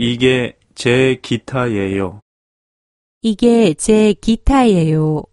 이게 제 기타예요. 이게 제 기타예요.